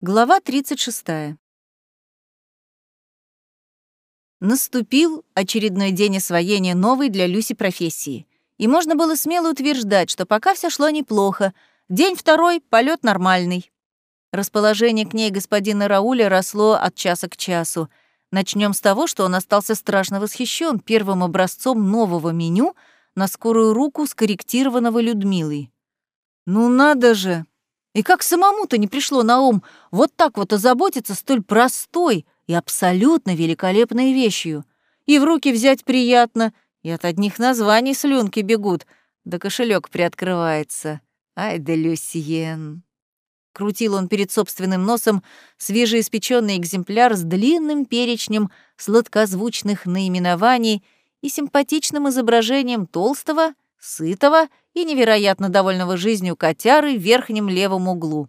Глава 36. Наступил очередной день освоения новой для Люси профессии. И можно было смело утверждать, что пока все шло неплохо. День второй, полет нормальный. Расположение к ней господина Рауля росло от часа к часу. Начнем с того, что он остался страшно восхищен первым образцом нового меню на скорую руку скорректированного Людмилой. «Ну надо же!» И как самому-то не пришло на ум вот так вот озаботиться столь простой и абсолютно великолепной вещью. И в руки взять приятно, и от одних названий слюнки бегут, да кошелек приоткрывается. Ай да Люсьен. Крутил он перед собственным носом свежеиспеченный экземпляр с длинным перечнем сладкозвучных наименований и симпатичным изображением толстого, сытого и невероятно довольного жизнью котяры в верхнем левом углу.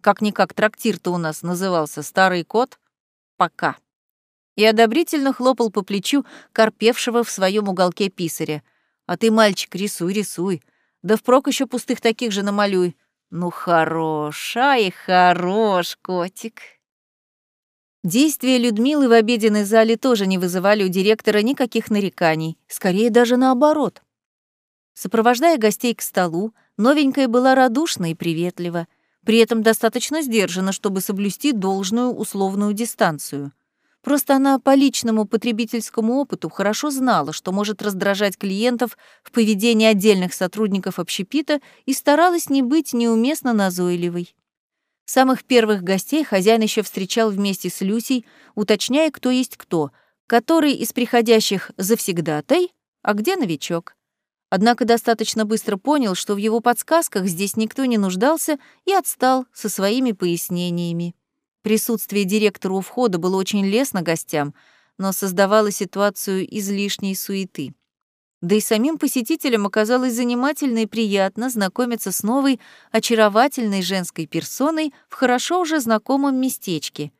Как-никак трактир-то у нас назывался «Старый кот». Пока. И одобрительно хлопал по плечу корпевшего в своем уголке писаря. «А ты, мальчик, рисуй, рисуй. Да впрок еще пустых таких же намалюй. Ну, хорош, ай, хорош, котик». Действия Людмилы в обеденной зале тоже не вызывали у директора никаких нареканий, скорее даже наоборот. Сопровождая гостей к столу, новенькая была радушна и приветлива, при этом достаточно сдержана, чтобы соблюсти должную условную дистанцию. Просто она по личному потребительскому опыту хорошо знала, что может раздражать клиентов в поведении отдельных сотрудников общепита и старалась не быть неуместно назойливой. Самых первых гостей хозяин еще встречал вместе с Люсей, уточняя, кто есть кто, который из приходящих завсегдатай, а где новичок. Однако достаточно быстро понял, что в его подсказках здесь никто не нуждался и отстал со своими пояснениями. Присутствие директора у входа было очень лестно гостям, но создавало ситуацию излишней суеты. Да и самим посетителям оказалось занимательно и приятно знакомиться с новой, очаровательной женской персоной в хорошо уже знакомом местечке.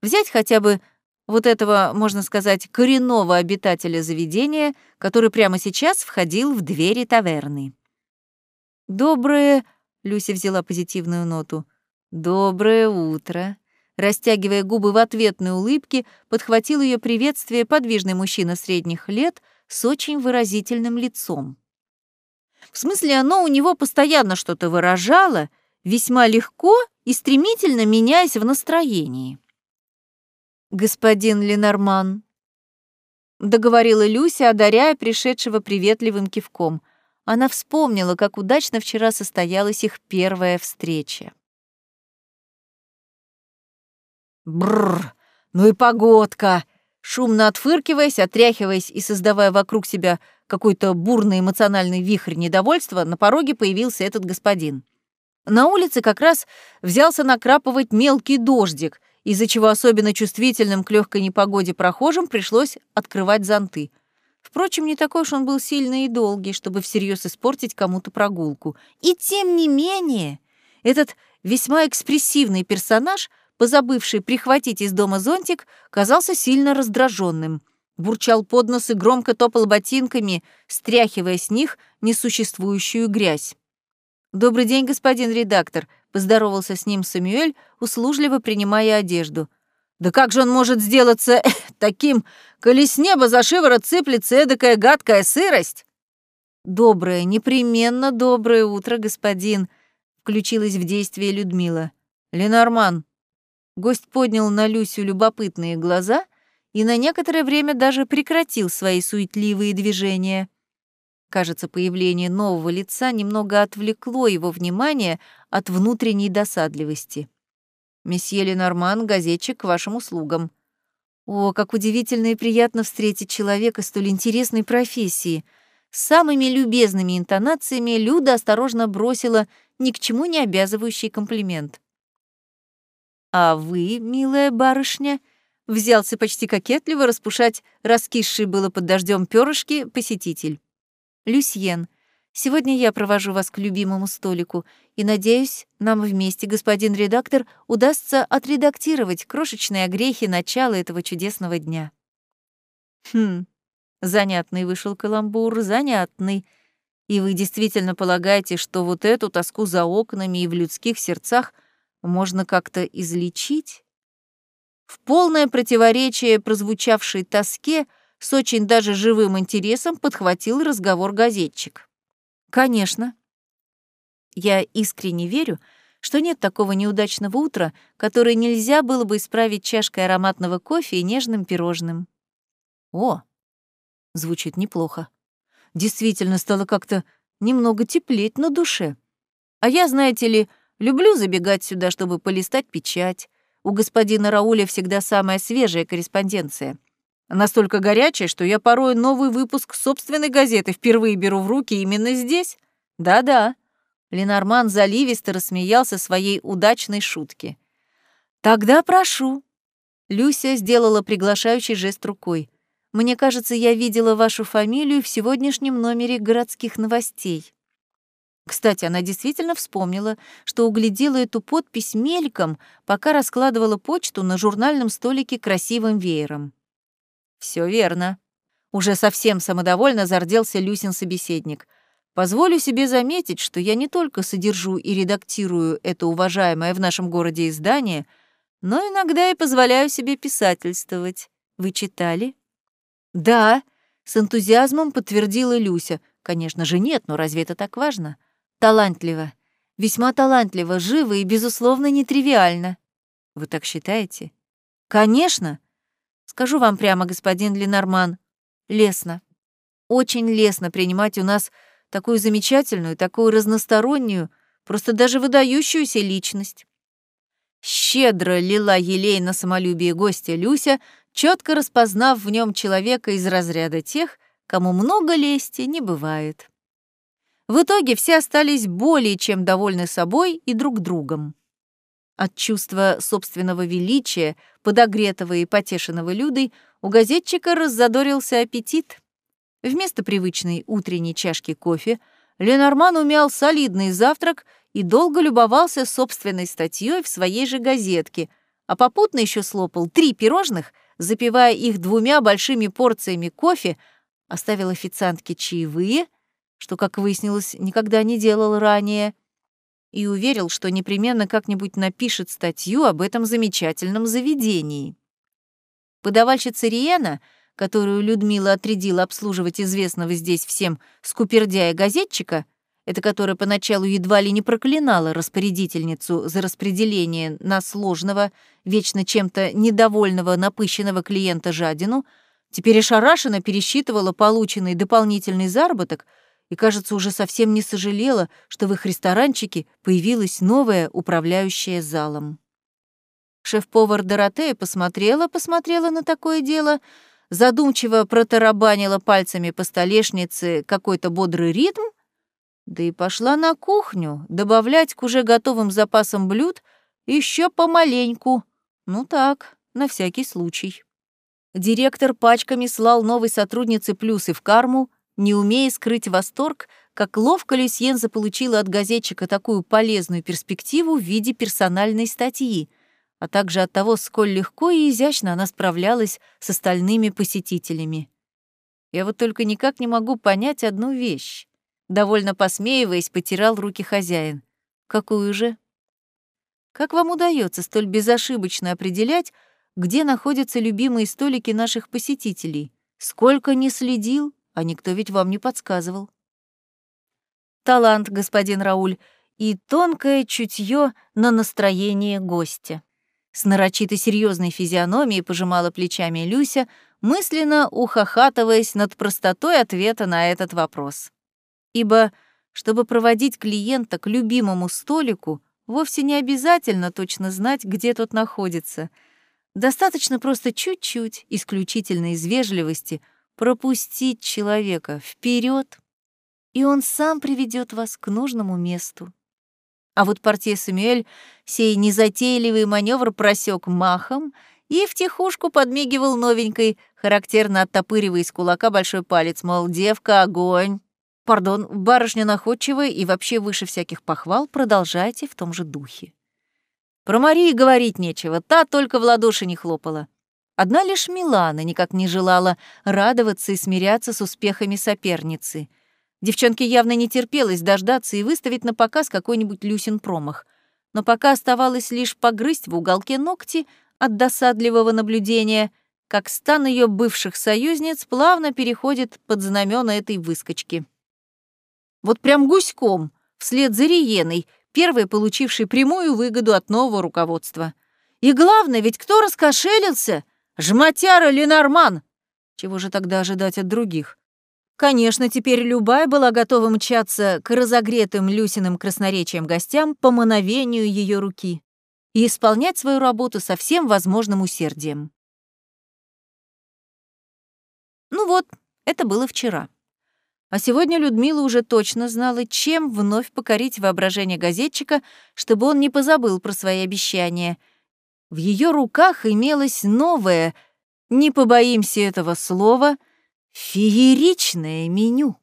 Взять хотя бы вот этого, можно сказать, коренного обитателя заведения, который прямо сейчас входил в двери таверны. «Доброе...» — Люся взяла позитивную ноту. «Доброе утро!» Растягивая губы в ответной улыбке, подхватил ее приветствие подвижный мужчина средних лет с очень выразительным лицом. В смысле, оно у него постоянно что-то выражало, весьма легко и стремительно меняясь в настроении господин Ленорман», — договорила Люся, одаряя пришедшего приветливым кивком. Она вспомнила, как удачно вчера состоялась их первая встреча. Бррр, ну и погодка! Шумно отфыркиваясь, отряхиваясь и создавая вокруг себя какой-то бурный эмоциональный вихрь недовольства, на пороге появился этот господин. На улице как раз взялся накрапывать мелкий дождик, из-за чего особенно чувствительным к легкой непогоде прохожим пришлось открывать зонты. Впрочем, не такой уж он был сильный и долгий, чтобы всерьез испортить кому-то прогулку. И тем не менее, этот весьма экспрессивный персонаж, позабывший прихватить из дома зонтик, казался сильно раздраженным. Бурчал под нос и громко топал ботинками, стряхивая с них несуществующую грязь. «Добрый день, господин редактор», — поздоровался с ним Самюэль, услужливо принимая одежду. «Да как же он может сделаться таким, коли с неба за шиворот сыплется эдакая гадкая сырость?» «Доброе, непременно доброе утро, господин», — включилась в действие Людмила. «Ленорман». Гость поднял на Люсю любопытные глаза и на некоторое время даже прекратил свои суетливые движения. Кажется, появление нового лица немного отвлекло его внимание от внутренней досадливости. «Месье Ленорман, газетчик, к вашим услугам». О, как удивительно и приятно встретить человека столь интересной профессии. С самыми любезными интонациями Люда осторожно бросила ни к чему не обязывающий комплимент. «А вы, милая барышня», — взялся почти кокетливо распушать раскисший было под дождем перышки посетитель. «Люсьен, сегодня я провожу вас к любимому столику, и, надеюсь, нам вместе, господин редактор, удастся отредактировать крошечные огрехи начала этого чудесного дня». «Хм, занятный вышел каламбур, занятный. И вы действительно полагаете, что вот эту тоску за окнами и в людских сердцах можно как-то излечить? В полное противоречие прозвучавшей тоске с очень даже живым интересом подхватил разговор газетчик. «Конечно. Я искренне верю, что нет такого неудачного утра, которое нельзя было бы исправить чашкой ароматного кофе и нежным пирожным». «О, звучит неплохо. Действительно стало как-то немного теплеть на душе. А я, знаете ли, люблю забегать сюда, чтобы полистать печать. У господина Рауля всегда самая свежая корреспонденция. Настолько горячая, что я порой новый выпуск собственной газеты впервые беру в руки именно здесь. Да-да. Ленорман заливисто рассмеялся своей удачной шутке. «Тогда прошу». Люся сделала приглашающий жест рукой. «Мне кажется, я видела вашу фамилию в сегодняшнем номере городских новостей». Кстати, она действительно вспомнила, что углядела эту подпись мельком, пока раскладывала почту на журнальном столике красивым веером. Все верно. Уже совсем самодовольно зарделся Люсин собеседник. Позволю себе заметить, что я не только содержу и редактирую это уважаемое в нашем городе издание, но иногда и позволяю себе писательствовать. Вы читали? Да, с энтузиазмом подтвердила Люся. Конечно же нет, но разве это так важно? Талантливо. Весьма талантливо, живо и, безусловно, нетривиально. Вы так считаете? Конечно. Скажу вам прямо, господин Ленорман, лестно. Очень лестно принимать у нас такую замечательную, такую разностороннюю, просто даже выдающуюся личность. Щедро лила елей на самолюбие гостя Люся, четко распознав в нем человека из разряда тех, кому много лести не бывает. В итоге все остались более чем довольны собой и друг другом. От чувства собственного величия, подогретого и потешенного Людой, у газетчика раззадорился аппетит. Вместо привычной утренней чашки кофе Ленорман умял солидный завтрак и долго любовался собственной статьей в своей же газетке, а попутно еще слопал три пирожных, запивая их двумя большими порциями кофе, оставил официантке чаевые — что, как выяснилось, никогда не делал ранее, и уверил, что непременно как-нибудь напишет статью об этом замечательном заведении. Подавальщица Риена, которую Людмила отрядила обслуживать известного здесь всем скупердяя-газетчика, это которая поначалу едва ли не проклинала распорядительницу за распределение на сложного, вечно чем-то недовольного напыщенного клиента жадину, теперь ошарашенно пересчитывала полученный дополнительный заработок — и, кажется, уже совсем не сожалела, что в их ресторанчике появилась новая управляющая залом. Шеф-повар Доротея посмотрела, посмотрела на такое дело, задумчиво протарабанила пальцами по столешнице какой-то бодрый ритм, да и пошла на кухню добавлять к уже готовым запасам блюд еще помаленьку. Ну так, на всякий случай. Директор пачками слал новой сотруднице плюсы в карму, не умея скрыть восторг, как ловко Люсьен заполучила от газетчика такую полезную перспективу в виде персональной статьи, а также от того, сколь легко и изящно она справлялась с остальными посетителями. Я вот только никак не могу понять одну вещь. Довольно посмеиваясь, потирал руки хозяин. Какую же? Как вам удается столь безошибочно определять, где находятся любимые столики наших посетителей? Сколько не следил, а никто ведь вам не подсказывал. Талант, господин Рауль, и тонкое чутье на настроение гостя. С нарочито серьезной физиономией пожимала плечами Люся, мысленно ухахатываясь над простотой ответа на этот вопрос. Ибо, чтобы проводить клиента к любимому столику, вовсе не обязательно точно знать, где тот находится. Достаточно просто чуть-чуть, исключительно из вежливости — пропустить человека вперед, и он сам приведет вас к нужному месту. А вот портье Самюэль сей незатейливый маневр просек махом и втихушку подмигивал новенькой, характерно оттопыривая из кулака большой палец, мол, девка, огонь. Пардон, барышня находчивая и вообще выше всяких похвал, продолжайте в том же духе. Про Марии говорить нечего, та только в ладоши не хлопала. Одна лишь Милана никак не желала радоваться и смиряться с успехами соперницы. Девчонке явно не терпелось дождаться и выставить на показ какой-нибудь Люсин промах. но пока оставалось лишь погрызть в уголке ногти от досадливого наблюдения, как стан ее бывших союзниц плавно переходит под знамена этой выскочки. Вот прям гуськом, вслед за Риеной, первой получившей прямую выгоду от нового руководства. И главное, ведь кто раскошелился? Жматяра Ленорман! Чего же тогда ожидать от других? Конечно, теперь любая была готова мчаться к разогретым Люсиным красноречием гостям по мановению ее руки и исполнять свою работу со всем возможным усердием. Ну вот, это было вчера. А сегодня Людмила уже точно знала, чем вновь покорить воображение газетчика, чтобы он не позабыл про свои обещания. В ее руках имелось новое, не побоимся этого слова — Фееричное меню.